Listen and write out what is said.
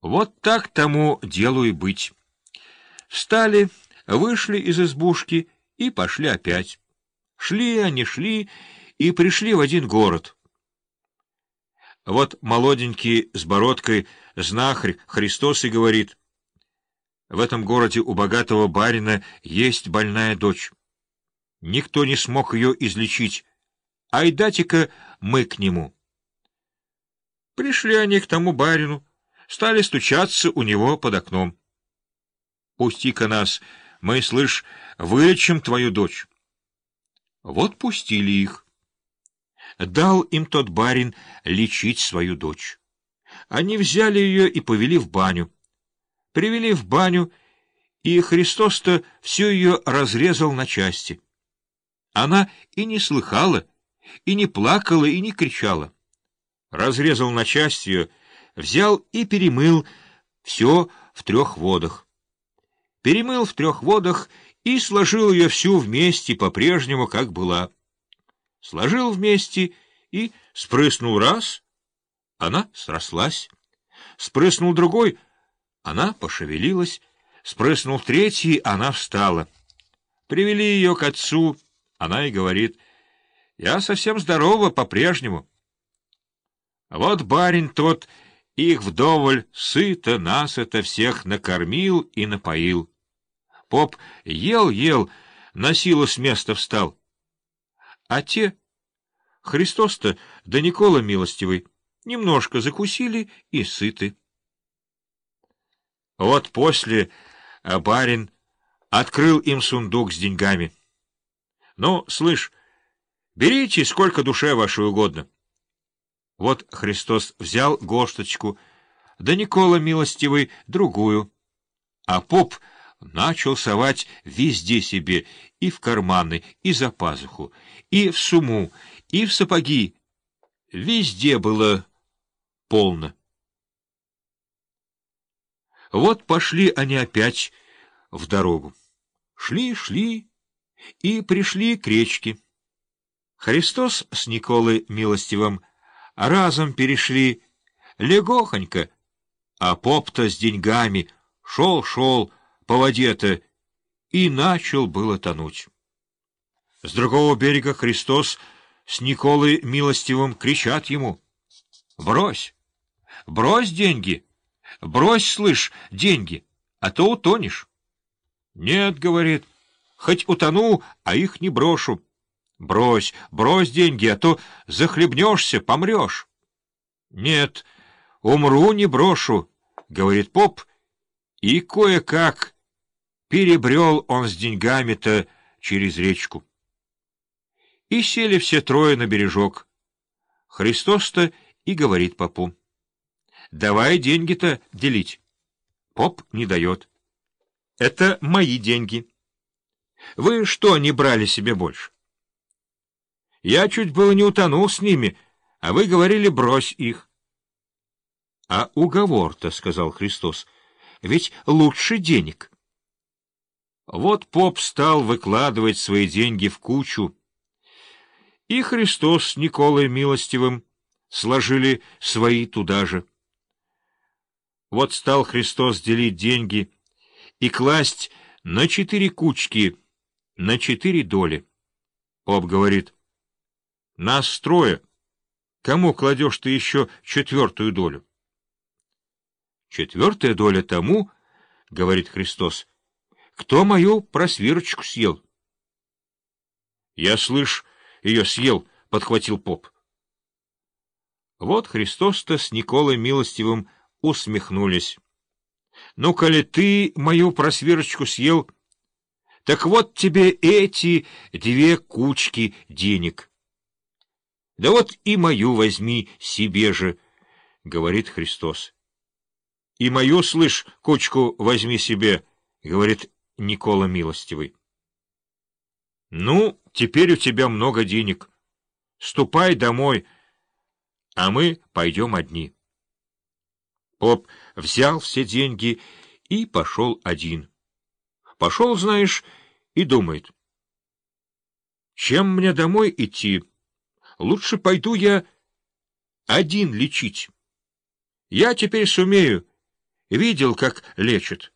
Вот так тому делу и быть. Встали, вышли из избушки и пошли опять. Шли они, шли и пришли в один город. Вот молоденький с бородкой знахарь Христос и говорит, в этом городе у богатого барина есть больная дочь. Никто не смог ее излечить. Айдайте-ка мы к нему. Пришли они к тому барину, стали стучаться у него под окном. «Пусти-ка нас, мы, слышь, вылечим твою дочь». Вот пустили их. Дал им тот барин лечить свою дочь. Они взяли ее и повели в баню. Привели в баню, и Христос-то всю ее разрезал на части. Она и не слыхала, и не плакала, и не кричала. Разрезал на части ее, взял и перемыл все в трех водах. Перемыл в трех водах и сложил ее всю вместе по-прежнему, как была. Сложил вместе и спрыснул раз, она срослась. Спрыснул другой, она пошевелилась. Спрыснул третий, она встала. Привели ее к отцу, она и говорит, «Я совсем здорова по-прежнему». Вот барин тот их вдоволь сыто, насыто всех накормил и напоил. Поп ел-ел, на силу с места встал. А те, Христос-то да Никола милостивый, немножко закусили и сыты. Вот после а барин открыл им сундук с деньгами. Ну, слышь, берите сколько душе вашей угодно. Вот Христос взял горсточку, да Никола милостивый другую, а поп начал совать везде себе, и в карманы, и за пазуху, и в суму, и в сапоги. Везде было полно. Вот пошли они опять в дорогу. Шли, шли и пришли к речке. Христос с Николой Милостивым разом перешли легохонько, а поп-то с деньгами шел-шел по воде-то и начал было тонуть. С другого берега Христос с Николой Милостивым кричат ему «Брось! Брось деньги! Брось, слышь, деньги, а то утонешь!» «Нет, — говорит, — хоть утону, а их не брошу». Брось, брось деньги, а то захлебнешься, помрешь. — Нет, умру, не брошу, — говорит поп, и кое-как перебрел он с деньгами-то через речку. И сели все трое на бережок. Христос-то и говорит попу. — Давай деньги-то делить. Поп не дает. — Это мои деньги. Вы что не брали себе больше? Я чуть было не утонул с ними, а вы говорили, брось их. — А уговор-то, — сказал Христос, — ведь лучше денег. Вот поп стал выкладывать свои деньги в кучу, и Христос с Николой Милостивым сложили свои туда же. Вот стал Христос делить деньги и класть на четыре кучки, на четыре доли. Поп говорит — нас трое. Кому кладешь ты еще четвертую долю? Четвертая доля тому, — говорит Христос, — кто мою просвирочку съел. Я, слышь, ее съел, — подхватил поп. Вот Христос-то с Николой Милостивым усмехнулись. Ну, коли ты мою просвирочку съел, так вот тебе эти две кучки денег. — Да вот и мою возьми себе же, — говорит Христос. — И мою, слышь, кучку возьми себе, — говорит Никола Милостивый. — Ну, теперь у тебя много денег. Ступай домой, а мы пойдем одни. Поп взял все деньги и пошел один. Пошел, знаешь, и думает. Чем мне домой идти? Лучше пойду я один лечить. Я теперь сумею, Видел, как лечат.